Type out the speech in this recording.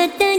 உன்னத்த